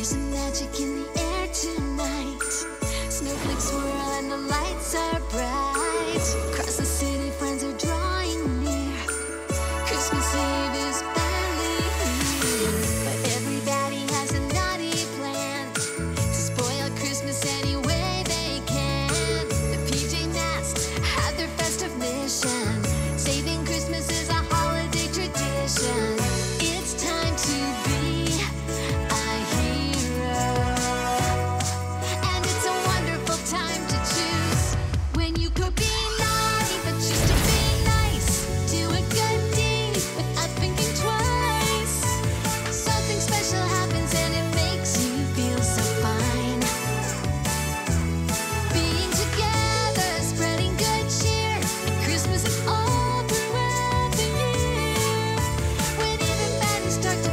Isn't stuck